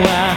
well.